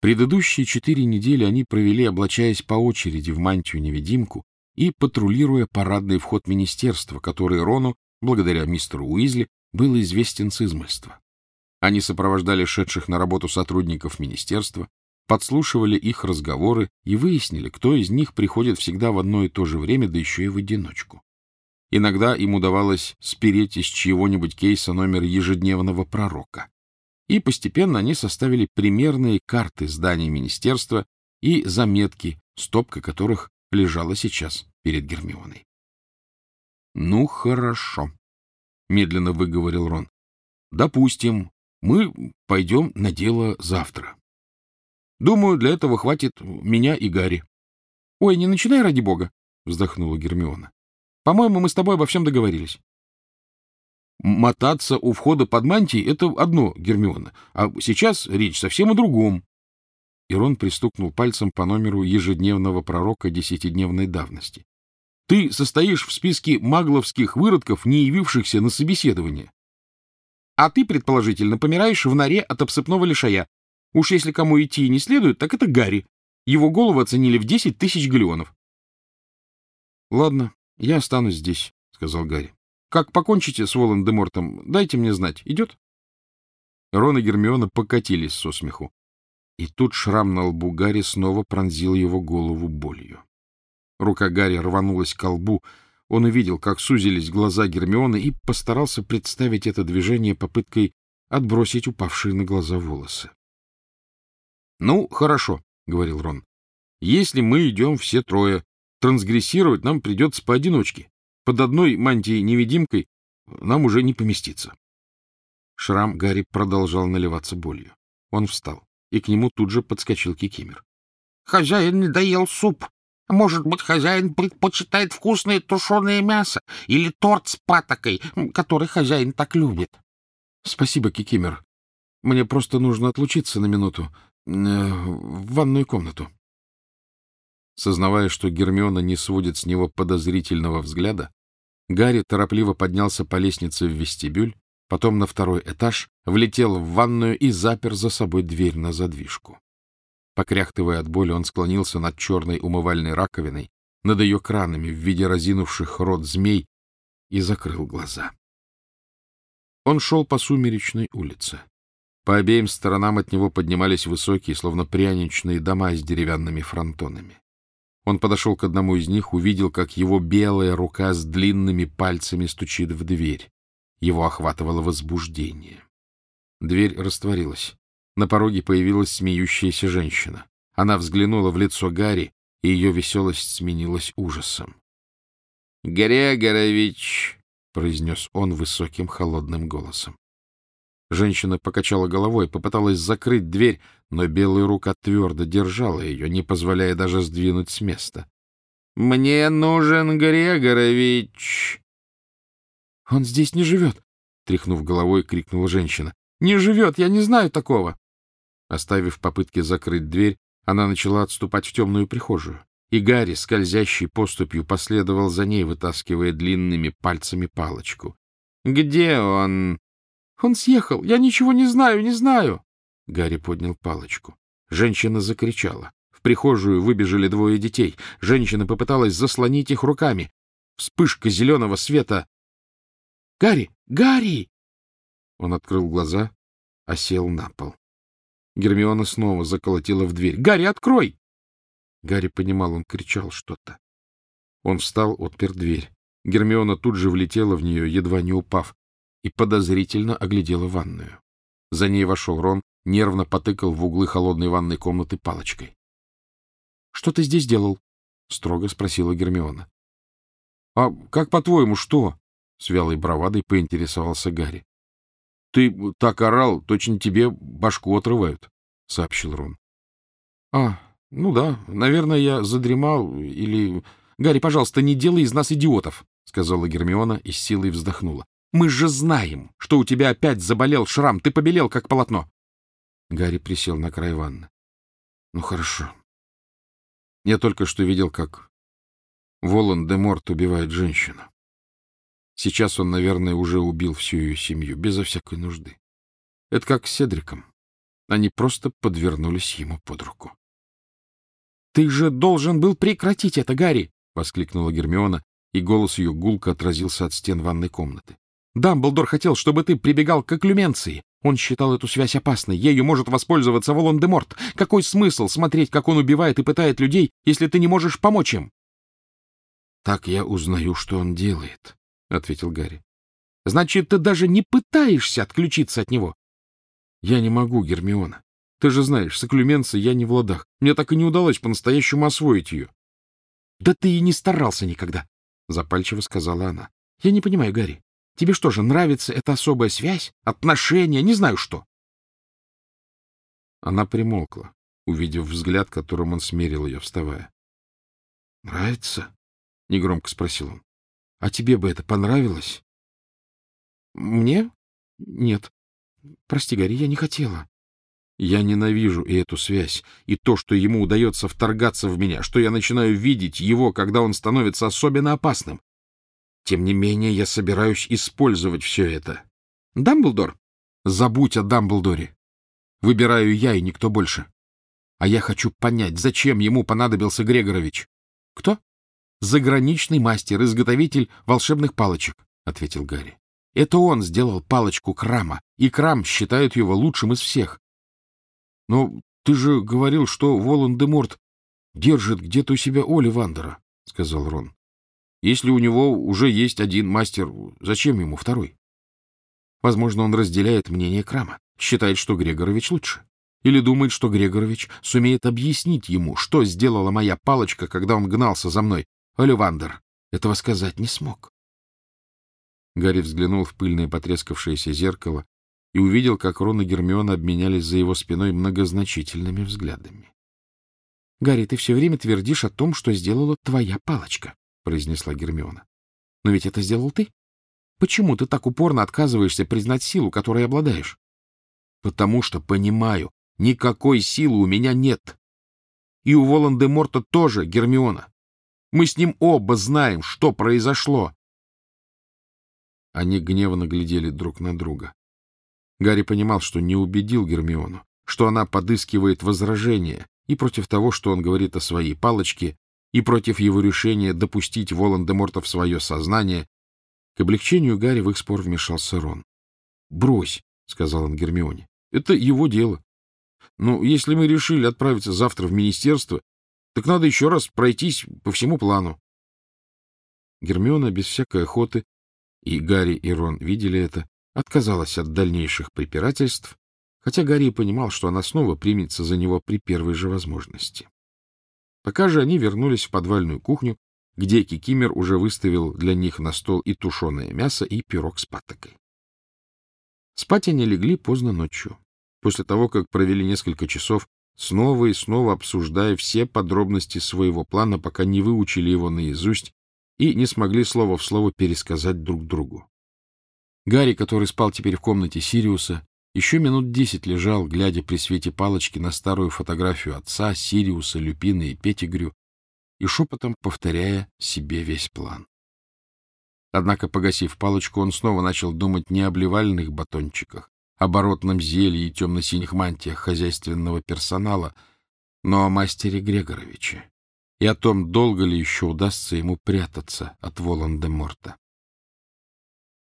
Предыдущие четыре недели они провели, облачаясь по очереди в мантию-невидимку и патрулируя парадный вход министерства, который Рону, благодаря мистеру Уизли, был известен с измольства. Они сопровождали шедших на работу сотрудников министерства, подслушивали их разговоры и выяснили, кто из них приходит всегда в одно и то же время, да еще и в одиночку. Иногда им удавалось спереть из чьего-нибудь кейса номер ежедневного пророка. И постепенно они составили примерные карты зданий министерства и заметки, стопка которых лежала сейчас перед Гермионой. — Ну, хорошо, — медленно выговорил Рон. — Допустим, мы пойдем на дело завтра. Думаю, для этого хватит меня и Гарри. — Ой, не начинай, ради бога, — вздохнула Гермиона. По-моему, мы с тобой обо всем договорились. Мотаться у входа под мантией — это одно, Гермиона, а сейчас речь совсем о другом. Ирон пристукнул пальцем по номеру ежедневного пророка десятидневной давности. Ты состоишь в списке магловских выродков, не явившихся на собеседование. А ты, предположительно, помираешь в норе от обсыпного лишая. Уж если кому идти не следует, так это Гарри. Его голову оценили в десять тысяч галеонов. — Ладно, — Я останусь здесь, — сказал Гарри. — Как покончите с Волан-де-Мортом, дайте мне знать. Идет? Рон и Гермиона покатились со смеху. И тут шрам на лбу Гарри снова пронзил его голову болью. Рука Гарри рванулась к лбу. Он увидел, как сузились глаза Гермионы, и постарался представить это движение попыткой отбросить упавшие на глаза волосы. — Ну, хорошо, — говорил Рон. — Если мы идем все трое, трансгрессировать нам придется поодиночке. Под одной мантией-невидимкой нам уже не поместиться. Шрам Гарри продолжал наливаться болью. Он встал, и к нему тут же подскочил Кикимер. — Хозяин не доел суп. Может быть, хозяин предпочитает вкусное тушеное мясо или торт с патокой, который хозяин так любит. — Спасибо, Кикимер. Мне просто нужно отлучиться на минуту э, в ванную комнату. Сознавая, что Гермиона не сводит с него подозрительного взгляда, Гарри торопливо поднялся по лестнице в вестибюль, потом на второй этаж, влетел в ванную и запер за собой дверь на задвижку. Покряхтывая от боли, он склонился над черной умывальной раковиной, над ее кранами в виде разинувших рот змей, и закрыл глаза. Он шел по сумеречной улице. По обеим сторонам от него поднимались высокие, словно пряничные дома с деревянными фронтонами. Он подошел к одному из них, увидел, как его белая рука с длинными пальцами стучит в дверь. Его охватывало возбуждение. Дверь растворилась. На пороге появилась смеющаяся женщина. Она взглянула в лицо Гарри, и ее веселость сменилась ужасом. — Грегорович! — произнес он высоким холодным голосом. Женщина покачала головой, попыталась закрыть дверь, но белая рука твердо держала ее, не позволяя даже сдвинуть с места. — Мне нужен Грегорович! — Он здесь не живет! — тряхнув головой, крикнула женщина. — Не живет! Я не знаю такого! Оставив попытки закрыть дверь, она начала отступать в темную прихожую, и Гарри, скользящий поступью, последовал за ней, вытаскивая длинными пальцами палочку. — Где он? Он съехал. Я ничего не знаю, не знаю. Гарри поднял палочку. Женщина закричала. В прихожую выбежали двое детей. Женщина попыталась заслонить их руками. Вспышка зеленого света. «Гарри! Гарри!» Он открыл глаза, а сел на пол. Гермиона снова заколотила в дверь. «Гарри, открой!» Гарри понимал, он кричал что-то. Он встал, отпер дверь. Гермиона тут же влетела в нее, едва не упав и подозрительно оглядела ванную. За ней вошел Рон, нервно потыкал в углы холодной ванной комнаты палочкой. — Что ты здесь делал? — строго спросила Гермиона. — А как, по-твоему, что? — с вялой бравадой поинтересовался Гарри. — Ты так орал, точно тебе башку отрывают, — сообщил Рон. — А, ну да, наверное, я задремал или... — Гарри, пожалуйста, не делай из нас идиотов, — сказала Гермиона и с силой вздохнула. Мы же знаем, что у тебя опять заболел шрам. Ты побелел, как полотно. Гарри присел на край ванны. Ну, хорошо. Я только что видел, как Волан де Морт убивает женщину. Сейчас он, наверное, уже убил всю ее семью, безо всякой нужды. Это как с Седриком. Они просто подвернулись ему под руку. — Ты же должен был прекратить это, Гарри! — воскликнула Гермиона, и голос ее гулко отразился от стен ванной комнаты. — Дамблдор хотел, чтобы ты прибегал к окклюменции. Он считал эту связь опасной. Ею может воспользоваться Волан-де-Морт. Какой смысл смотреть, как он убивает и пытает людей, если ты не можешь помочь им? — Так я узнаю, что он делает, — ответил Гарри. — Значит, ты даже не пытаешься отключиться от него? — Я не могу, Гермиона. Ты же знаешь, с окклюменцией я не в ладах. Мне так и не удалось по-настоящему освоить ее. — Да ты и не старался никогда, — запальчиво сказала она. — Я не понимаю, Гарри. Тебе что же, нравится эта особая связь, отношения, не знаю что? Она примолкла, увидев взгляд, которым он смерил ее, вставая. — Нравится? — негромко спросил он. — А тебе бы это понравилось? — Мне? Нет. Прости, Гарри, я не хотела. Я ненавижу и эту связь, и то, что ему удается вторгаться в меня, что я начинаю видеть его, когда он становится особенно опасным. Тем не менее, я собираюсь использовать все это. Дамблдор? Забудь о Дамблдоре. Выбираю я и никто больше. А я хочу понять, зачем ему понадобился Грегорович. Кто? Заграничный мастер, изготовитель волшебных палочек, — ответил Гарри. Это он сделал палочку Крама, и Крам считают его лучшим из всех. Но ты же говорил, что Волан-де-Морт держит где-то у себя Оли Вандера, — сказал Рон. Если у него уже есть один мастер, зачем ему второй? Возможно, он разделяет мнение Крама, считает, что Грегорович лучше. Или думает, что Грегорович сумеет объяснить ему, что сделала моя палочка, когда он гнался за мной. Оливандер этого сказать не смог. Гарри взглянул в пыльное потрескавшееся зеркало и увидел, как Рон и Гермиона обменялись за его спиной многозначительными взглядами. — Гарри, ты все время твердишь о том, что сделала твоя палочка. — произнесла Гермиона. — Но ведь это сделал ты. Почему ты так упорно отказываешься признать силу, которой обладаешь? — Потому что понимаю, никакой силы у меня нет. И у Волан-де-Морта тоже, Гермиона. Мы с ним оба знаем, что произошло. Они гневно глядели друг на друга. Гарри понимал, что не убедил Гермиону, что она подыскивает возражения и против того, что он говорит о своей палочке, и против его решения допустить Волан-де-Морта в свое сознание, к облегчению Гарри в их спор вмешался Рон. — Брось, — сказал он Гермионе, — это его дело. Ну, если мы решили отправиться завтра в министерство, так надо еще раз пройтись по всему плану. Гермиона без всякой охоты, и Гарри и Рон видели это, отказалась от дальнейших препирательств, хотя Гарри понимал, что она снова примется за него при первой же возможности. Пока же они вернулись в подвальную кухню, где Кикимер уже выставил для них на стол и тушеное мясо, и пирог с патокой. Спать они легли поздно ночью, после того, как провели несколько часов, снова и снова обсуждая все подробности своего плана, пока не выучили его наизусть и не смогли слово в слово пересказать друг другу. Гарри, который спал теперь в комнате Сириуса, еще минут десять лежал, глядя при свете палочки на старую фотографию отца, Сириуса, Люпина и Петигрю, и шепотом повторяя себе весь план. Однако, погасив палочку, он снова начал думать не о блевальных батончиках, оборотном зелье и темно-синих мантиях хозяйственного персонала, но о мастере Грегоровиче и о том, долго ли еще удастся ему прятаться от Волан-де-Морта.